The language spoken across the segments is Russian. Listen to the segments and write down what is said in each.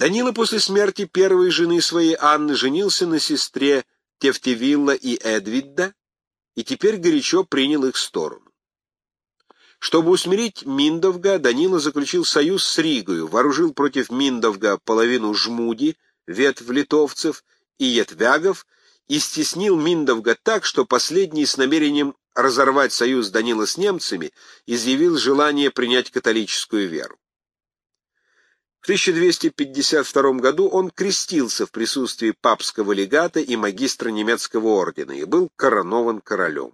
Данила после смерти первой жены своей Анны женился на сестре Тевтевилла и Эдвидда и теперь горячо принял их сторону. Чтобы усмирить Миндовга, Данила заключил союз с Ригою, вооружил против Миндовга половину жмуди, ветвь литовцев и етвягов, и стеснил Миндовга так, что последний с намерением разорвать союз Данила с немцами изъявил желание принять католическую веру. В 1252 году он крестился в присутствии папского легата и магистра немецкого ордена и был коронован королем.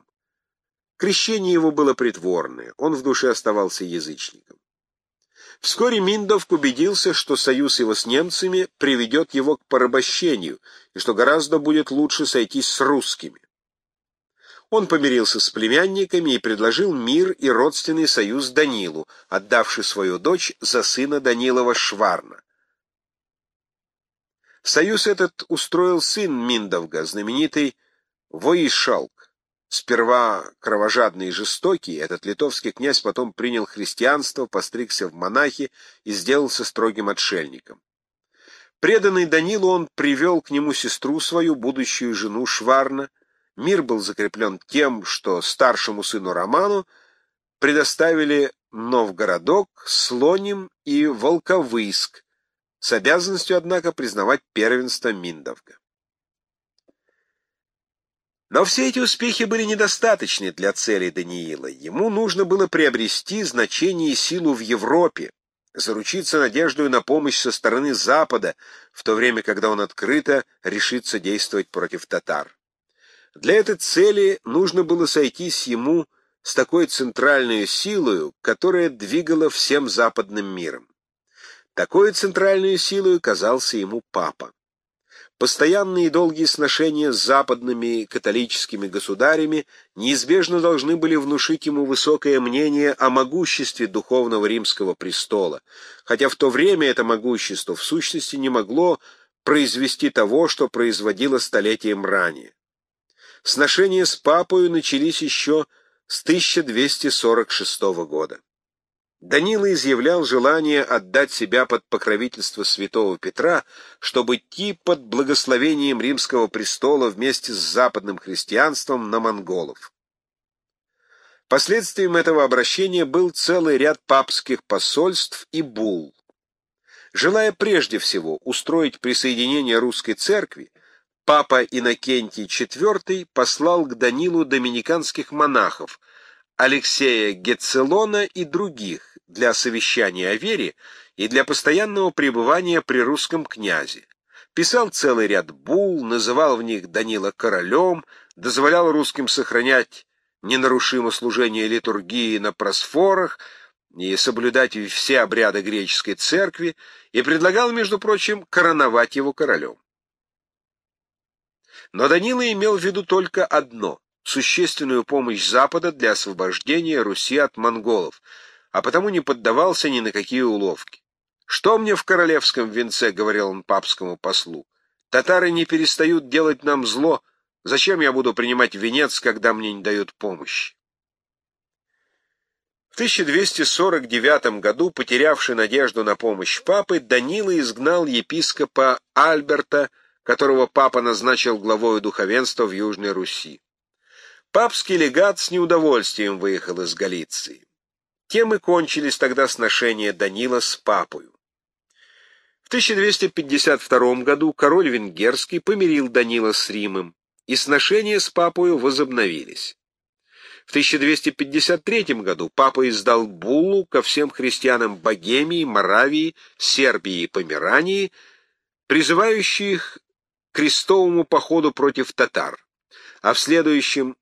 Крещение его было притворное, он в душе оставался язычником. Вскоре Миндовк убедился, что союз его с немцами приведет его к порабощению, и что гораздо будет лучше сойтись с русскими. Он помирился с племянниками и предложил мир и родственный союз Данилу, отдавший свою дочь за сына Данилова Шварна. Союз этот устроил сын Миндовга, знаменитый Воишалк. Сперва кровожадный и жестокий, этот литовский князь потом принял христианство, постригся в монахи и сделался строгим отшельником. Преданный Данилу он привел к нему сестру свою, будущую жену Шварна. Мир был закреплен тем, что старшему сыну Роману предоставили Новгородок, Слоним и Волковыск, с обязанностью, однако, признавать первенство Миндовга. Но все эти успехи были недостаточны для целей Даниила. Ему нужно было приобрести значение и силу в Европе, заручиться надеждой на помощь со стороны Запада, в то время, когда он открыто решится действовать против татар. Для этой цели нужно было сойтись ему с такой центральной силой, которая двигала всем западным миром. Такой центральной силой казался ему папа. Постоянные и долгие сношения с западными католическими государями неизбежно должны были внушить ему высокое мнение о могуществе духовного римского престола, хотя в то время это могущество в сущности не могло произвести того, что производило столетием ранее. Сношения с папою начались еще с 1246 года. Данила изъявлял желание отдать себя под покровительство святого Петра, чтобы идти под благословением римского престола вместе с западным христианством на монголов. Последствием этого обращения был целый ряд папских посольств и булл. Желая прежде всего устроить присоединение русской церкви, папа Иннокентий IV послал к Данилу доминиканских монахов, Алексея Гецелона и других для совещания о вере и для постоянного пребывания при русском князе. Писал целый ряд бул, называл в них Данила королем, дозволял русским сохранять ненарушимо служение литургии на просфорах и соблюдать все обряды греческой церкви, и предлагал, между прочим, короновать его королем. Но Данила имел в виду только одно — существенную помощь Запада для освобождения Руси от монголов, а потому не поддавался ни на какие уловки. «Что мне в королевском венце?» — говорил он папскому послу. «Татары не перестают делать нам зло. Зачем я буду принимать венец, когда мне не дают помощи?» В 1249 году, потерявший надежду на помощь папы, Данила изгнал епископа Альберта, которого папа назначил главою духовенства в Южной Руси. Папский легат с неудовольствием выехал из Галиции. Тем и кончились тогда сношения Данила с папою. В 1252 году король венгерский помирил Данила с Римом, и сношения с папою возобновились. В 1253 году папа издал буллу ко всем христианам Богемии, Моравии, Сербии и Померании, призывающих крестовому походу против татар, а в следующем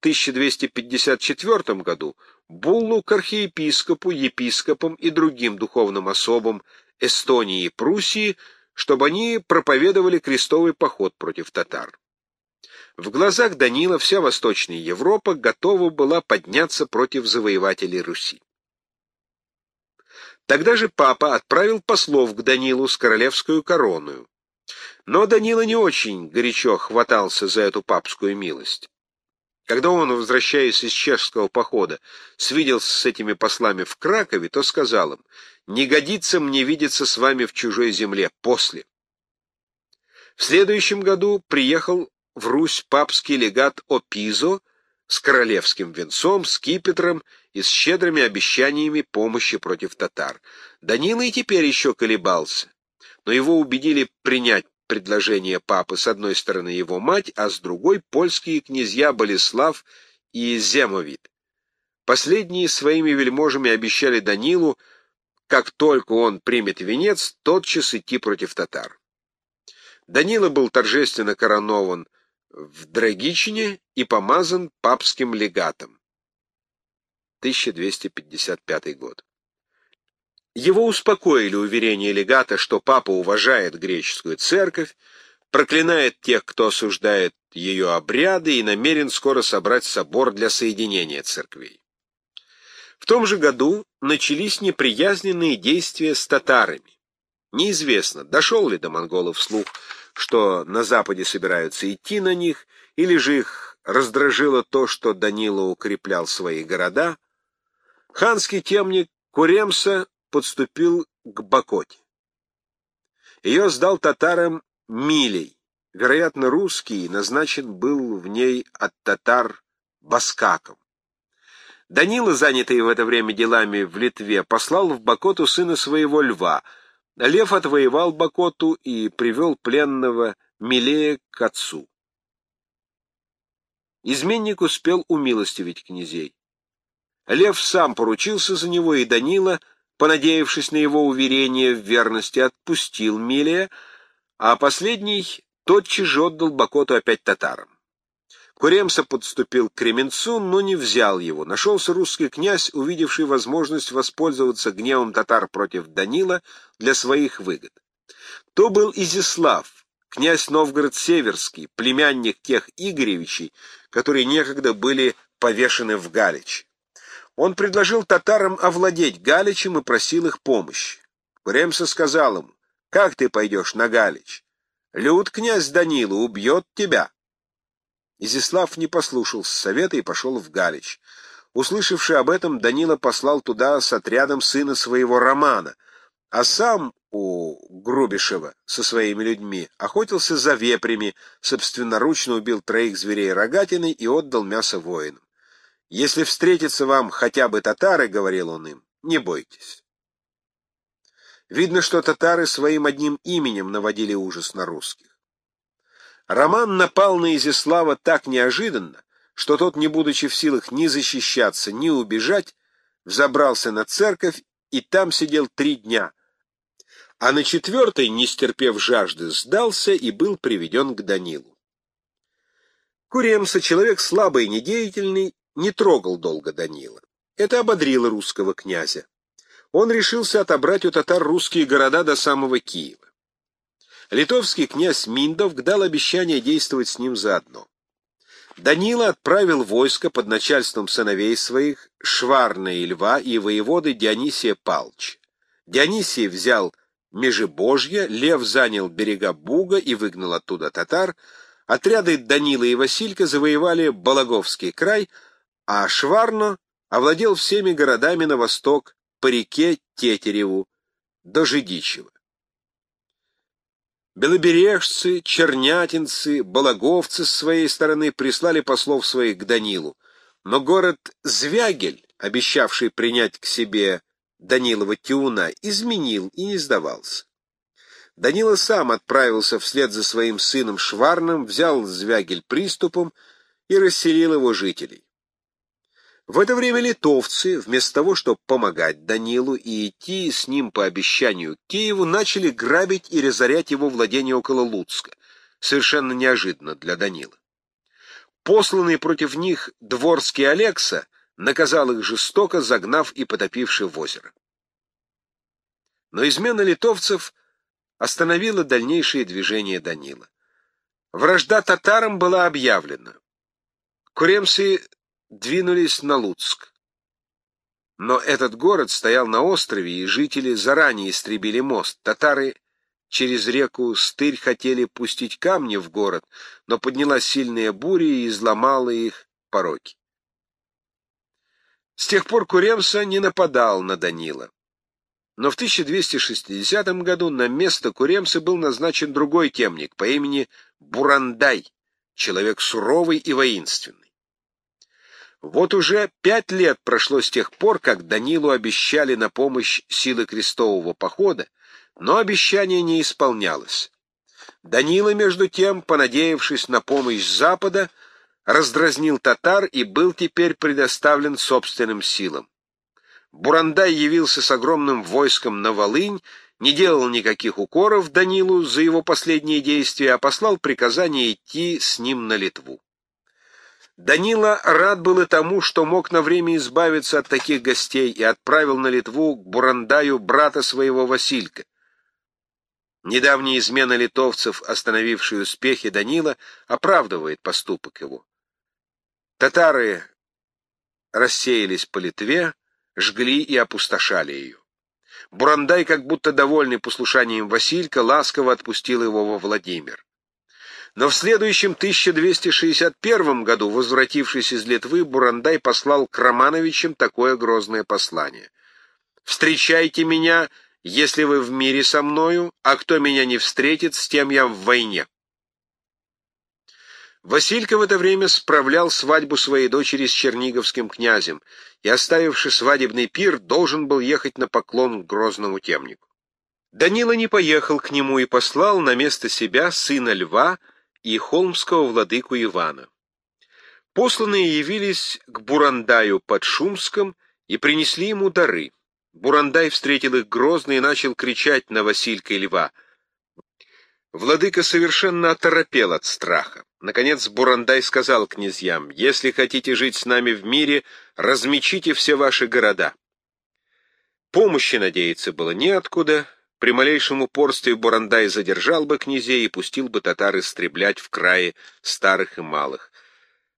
1254 году буллу к архиепископу, епископам и другим духовным особам Эстонии и Пруссии, чтобы они проповедовали крестовый поход против татар. В глазах Данила вся Восточная Европа готова была подняться против завоевателей Руси. Тогда же папа отправил послов к Данилу с королевскую короную. Но Данила не очень горячо хватался за эту папскую милость. Когда он, возвращаясь из чешского похода, свиделся с этими послами в Кракове, то сказал им, «Не годится мне видеться с вами в чужой земле после». В следующем году приехал в Русь папский легат Опизо с королевским венцом, скипетром и с щедрыми обещаниями помощи против татар. Данила и теперь еще колебался, но его убедили принять предложение папы с одной стороны его мать, а с другой — польские князья Болеслав и Земовид. Последние своими вельможами обещали Данилу, как только он примет венец, тотчас идти против татар. Данила был торжественно коронован в Драгичине и помазан папским легатом. 1255 год. Его успокоили уверения легата, что папа уважает греческую церковь, проклинает тех, кто осуждает ее обряды и намерен скоро собрать собор для соединения церквей. В том же году начались неприязненные действия с татарами. Неизвестно, дошел ли до монголов слух, что на западе собираются идти на них, или же их раздражило то, что Данила укреплял свои города. Ханский темник Куремса подступил к Бакоте. Ее сдал татарам Милей, вероятно, русский, назначен был в ней от татар Баскаком. Данила, занятый в это время делами в Литве, послал в Бакоту сына своего льва. Лев отвоевал Бакоту и привел пленного Милея к отцу. Изменник успел умилостивить князей. Лев сам поручился за него, и Данила — понадеявшись на его уверение в верности, отпустил Милия, а последний тотчас же отдал Бакоту опять татарам. Куремса подступил к Кременцу, но не взял его. Нашелся русский князь, увидевший возможность воспользоваться гневом татар против Данила для своих выгод. То был Изяслав, князь Новгород-Северский, племянник тех Игоревичей, которые некогда были повешены в Галич. Он предложил татарам овладеть Галичем и просил их помощи. Куремса сказал ему, «Как ты пойдешь на Галич? Люд князь Данила убьет тебя». Изяслав не послушался совета и пошел в Галич. Услышавший об этом, Данила послал туда с отрядом сына своего Романа, а сам у Грубишева со своими людьми охотился за вепрями, собственноручно убил троих зверей рогатиной и отдал мясо воинам. «Если встретятся вам хотя бы татары, — говорил он им, — не бойтесь». Видно, что татары своим одним именем наводили ужас на русских. Роман напал на Изяслава так неожиданно, что тот, не будучи в силах ни защищаться, ни убежать, взобрался на церковь и там сидел три дня, а на четвертый, не стерпев жажды, сдался и был приведен к Данилу. Куремса, человек слабый и недеятельный, не трогал долго Данила. Это ободрило русского князя. Он решился отобрать у татар русские города до самого Киева. Литовский князь Миндов дал обещание действовать с ним заодно. Данила отправил войско под начальством сыновей своих Шварна и Льва и воеводы Дионисия Палч. Дионисий взял Межебожье, Лев занял берега Буга и выгнал оттуда татар, отряды Данила и Василька завоевали Балаговский край, а Шварно овладел всеми городами на восток по реке Тетереву до Жидичева. Белобережцы, чернятинцы, балаговцы с своей стороны прислали послов своих к Данилу, но город Звягель, обещавший принять к себе Данилова Тиуна, изменил и не сдавался. Данила сам отправился вслед за своим сыном Шварным, взял Звягель приступом и расселил его жителей. В это время литовцы, вместо того, чтобы помогать Данилу и идти с ним по обещанию Киеву, начали грабить и разорять его владения около Луцка, совершенно неожиданно для Данила. Посланный против них дворский Алекса наказал их жестоко, загнав и потопивший в озеро. Но измена литовцев остановила дальнейшее движение Данила. Вражда татарам была объявлена. Куремцы двинулись на Луцк. Но этот город стоял на острове, и жители заранее истребили мост. Татары через реку Стырь хотели пустить камни в город, но поднялась сильная буря и изломала их пороки. С тех пор Куремса не нападал на Данила. Но в 1260 году на место Куремса был назначен другой темник по имени Бурандай, человек суровый и воинственный. Вот уже пять лет прошло с тех пор, как Данилу обещали на помощь силы крестового похода, но обещание не исполнялось. Данила, между тем, понадеявшись на помощь Запада, раздразнил татар и был теперь предоставлен собственным силам. Бурандай явился с огромным войском на Волынь, не делал никаких укоров Данилу за его последние действия, а послал приказание идти с ним на Литву. Данила рад был и тому, что мог на время избавиться от таких гостей, и отправил на Литву к Бурандаю брата своего Василька. Недавняя измена литовцев, остановившая успехи Данила, оправдывает поступок его. Татары рассеялись по Литве, жгли и опустошали ее. Бурандай, как будто довольный послушанием Василька, ласково отпустил его во Владимир. Но в следующем 1261 году, возвратившись из Литвы, Бурандай послал к Романовичам такое грозное послание. «Встречайте меня, если вы в мире со мною, а кто меня не встретит, с тем я в войне». Василька в это время справлял свадьбу своей дочери с черниговским князем и, оставивший свадебный пир, должен был ехать на поклон к грозному темнику. Данила не поехал к нему и послал на место себя сына Льва и холмского владыку Ивана. Посланные явились к Бурандаю под Шумском и принесли ему дары. Бурандай встретил их грозно и начал кричать на Василька и Льва. Владыка совершенно оторопел от страха. Наконец Бурандай сказал князьям, «Если хотите жить с нами в мире, размечите все ваши города». Помощи надеяться было неоткуда. При малейшем упорстве Бурандай задержал бы князей и пустил бы татар истреблять в крае старых и малых.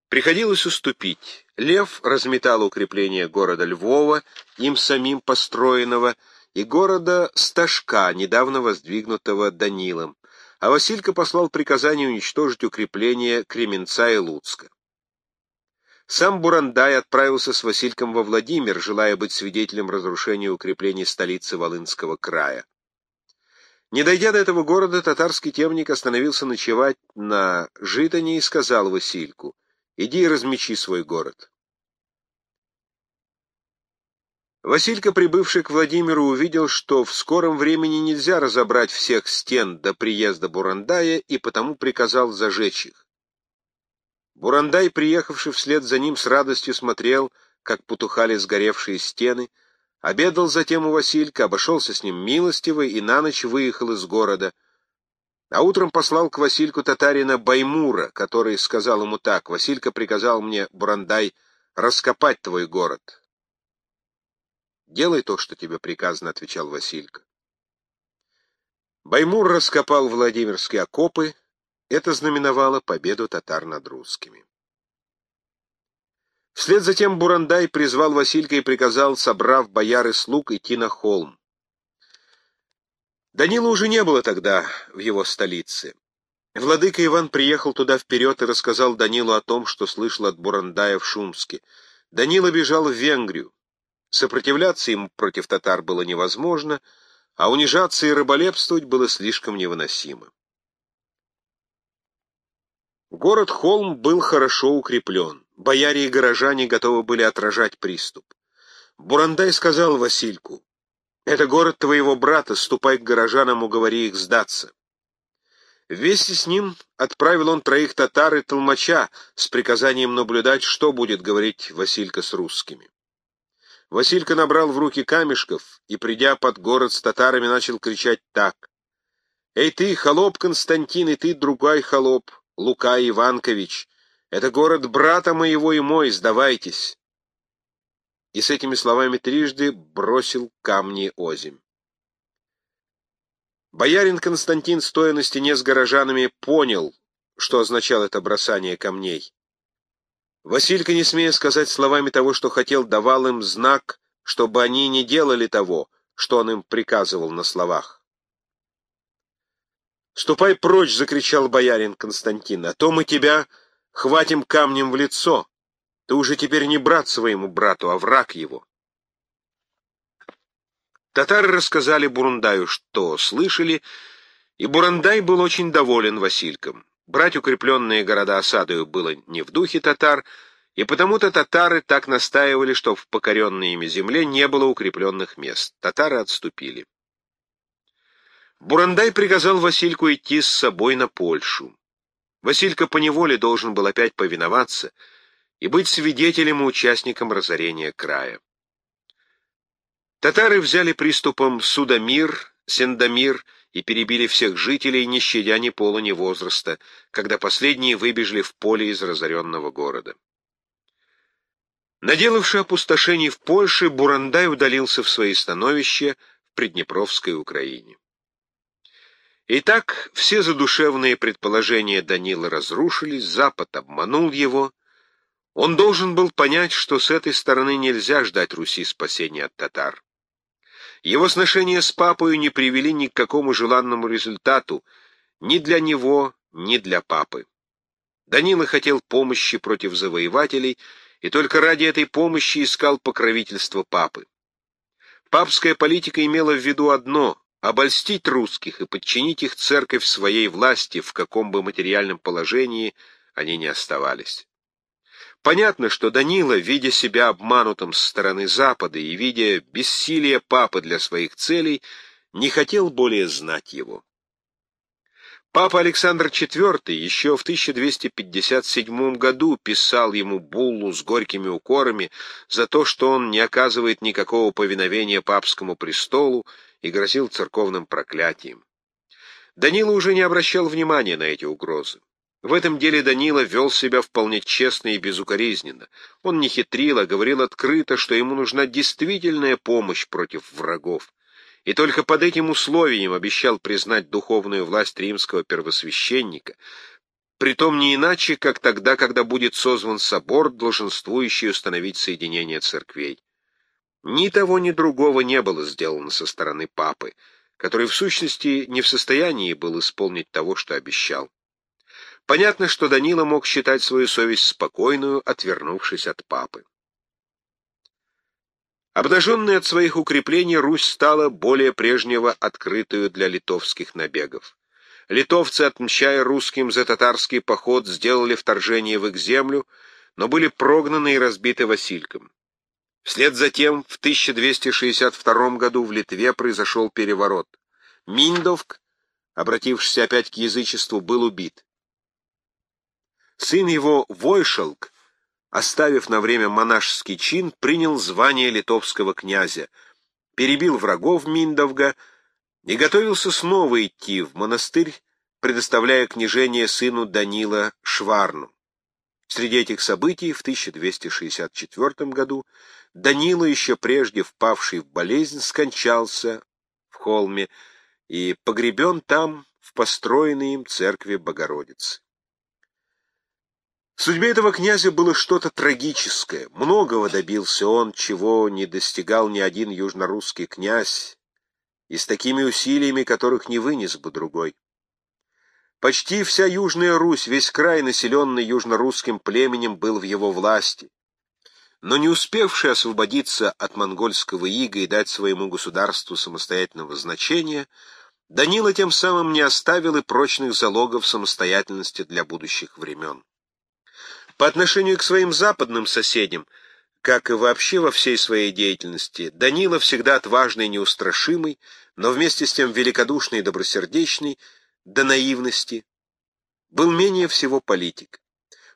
Приходилось уступить. Лев разметал укрепление города Львова, им самим построенного, и города Сташка, недавно воздвигнутого Данилом а Василька послал приказание уничтожить укрепления Кременца и Луцка. Сам Бурандай отправился с Васильком во Владимир, желая быть свидетелем разрушения укреплений столицы Волынского края. Не дойдя до этого города, татарский темник остановился ночевать на Житане и сказал Васильку, «Иди и размечи свой город». Василька, прибывший к Владимиру, увидел, что в скором времени нельзя разобрать всех стен до приезда Бурандая, и потому приказал зажечь их. Бурандай, приехавший вслед за ним, с радостью смотрел, как потухали сгоревшие стены, обедал затем у Василька, обошелся с ним милостиво и на ночь выехал из города, а утром послал к Васильку татарина Баймура, который сказал ему так, «Василька приказал мне, Бурандай, раскопать твой город». «Делай то, что тебе приказано», — отвечал Василька. Баймур раскопал Владимирские окопы. Это знаменовало победу татар над русскими. Вслед за тем Бурандай призвал Василька и приказал, собрав бояр и слуг, идти на холм. Данила уже не было тогда в его столице. Владыка Иван приехал туда вперед и рассказал Данилу о том, что слышал от Бурандая в Шумске. Данила бежал в Венгрию. Сопротивляться им против татар было невозможно, а унижаться и рыболепствовать было слишком невыносимо. Город Холм был хорошо укреплен. Бояре и горожане готовы были отражать приступ. Бурандай сказал Васильку, «Это город твоего брата, ступай к горожанам, уговори их сдаться». Вместе с ним отправил он троих татар и толмача с приказанием наблюдать, что будет говорить Василька с русскими. Василька набрал в руки камешков и, придя под город с татарами, начал кричать так. «Эй ты, холоп Константин, и ты, другой холоп, Лука Иванкович! Это город брата моего и мой, сдавайтесь!» И с этими словами трижды бросил камни озимь. Боярин Константин, стоя на стене с горожанами, понял, что означало это бросание камней. Василька, не смея сказать словами того, что хотел, давал им знак, чтобы они не делали того, что он им приказывал на словах. «Ступай прочь!» — закричал боярин Константин, — «а то мы тебя хватим камнем в лицо!» Ты уже теперь не брат своему брату, а враг его. Татары рассказали Бурундаю, что слышали, и Бурандай был очень доволен Васильком. Брать укрепленные города осадою было не в духе татар, и потому-то татары так настаивали, что в покоренной ими земле не было укрепленных мест. Татары отступили. Бурандай приказал Васильку идти с собой на Польшу. Василька поневоле должен был опять повиноваться и быть свидетелем и участником разорения края. Татары взяли приступом Судомир, Сендомир и перебили всех жителей, не щадя ни пола, ни возраста, когда последние выбежали в поле из разоренного города. Наделавший опустошений в Польше, Бурандай удалился в свои становища в Приднепровской Украине. Итак, все задушевные предположения Данила разрушились, Запад обманул его. Он должен был понять, что с этой стороны нельзя ждать Руси спасения от татар. Его сношения с папой не привели ни к какому желанному результату ни для него, ни для папы. Данила хотел помощи против завоевателей и только ради этой помощи искал покровительство папы. Папская политика имела в виду одно — обольстить русских и подчинить их церковь своей власти, в каком бы материальном положении они ни оставались. Понятно, что Данила, видя себя обманутым с стороны Запада и видя бессилие папы для своих целей, не хотел более знать его. Папа Александр IV еще в 1257 году писал ему буллу с горькими укорами за то, что он не оказывает никакого повиновения папскому престолу и грозил церковным проклятием. Данила уже не обращал внимания на эти угрозы. В этом деле Данила вел себя вполне честно и безукоризненно. Он не хитрил, а говорил открыто, что ему нужна действительная помощь против врагов и только под этим условием обещал признать духовную власть римского первосвященника, притом не иначе, как тогда, когда будет созван собор, долженствующий установить соединение церквей. Ни того, ни другого не было сделано со стороны папы, который в сущности не в состоянии был исполнить того, что обещал. Понятно, что Данила мог считать свою совесть спокойную, отвернувшись от папы. Обнаженная от своих укреплений, Русь стала более прежнего открытую для литовских набегов. Литовцы, отмщая русским за татарский поход, сделали вторжение в их землю, но были прогнаны и разбиты Васильком. Вслед за тем в 1262 году в Литве произошел переворот. Миндовк, обратившийся опять к язычеству, был убит. Сын его Войшелк оставив на время монашеский чин, принял звание литовского князя, перебил врагов Миндовга и готовился снова идти в монастырь, предоставляя княжение сыну Данила Шварну. Среди этих событий в 1264 году Данила, еще прежде впавший в болезнь, скончался в холме и погребен там, в построенной им церкви Богородицы. В судьбе этого князя было что-то трагическое. Многого добился он, чего не достигал ни один южнорусский князь, и с такими усилиями, которых не вынес бы другой. Почти вся Южная Русь, весь край, населенный южнорусским племенем, был в его власти. Но не успевший освободиться от монгольского ига и дать своему государству самостоятельного значения, Данила тем самым не оставил и прочных залогов самостоятельности для будущих времен. По отношению к своим западным соседям, как и вообще во всей своей деятельности, Данила всегда отважный и неустрашимый, но вместе с тем великодушный и добросердечный, до наивности, был менее всего политик.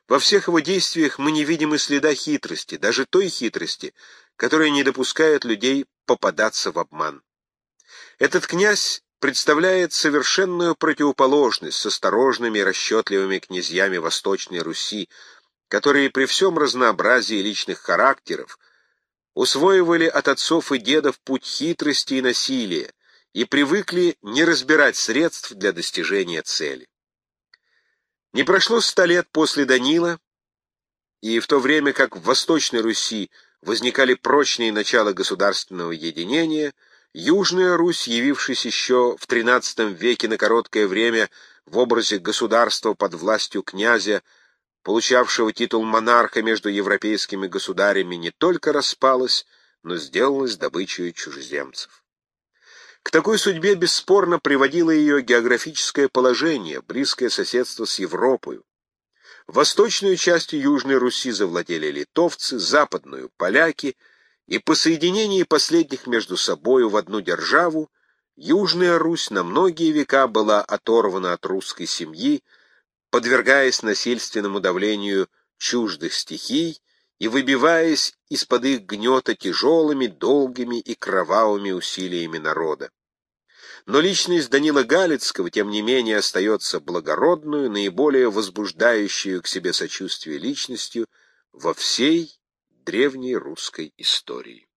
Во всех его действиях мы не видим и следа хитрости, даже той хитрости, которая не допускает людей попадаться в обман. Этот князь представляет совершенную противоположность с осторожными и расчетливыми князьями Восточной Руси, которые при всем разнообразии личных характеров усвоивали от отцов и дедов путь хитрости и насилия и привыкли не разбирать средств для достижения цели. Не прошло ста лет после Данила, и в то время как в Восточной Руси возникали прочные начала государственного единения, Южная Русь, явившись еще в XIII веке на короткое время в образе государства под властью князя, получавшего титул монарха между европейскими государями, не только распалась, но сделалась добычей чужеземцев. К такой судьбе бесспорно приводило ее географическое положение, близкое соседство с Европой. Восточную частью Южной Руси завладели литовцы, западную — поляки, и по соединении последних между собою в одну державу Южная Русь на многие века была оторвана от русской семьи, подвергаясь насильственному давлению чуждых стихий и выбиваясь из-под их гнета тяжелыми, долгими и кровавыми усилиями народа. Но личность Данила Галицкого, тем не менее, остается благородную, наиболее возбуждающую к себе сочувствие личностью во всей древней русской истории.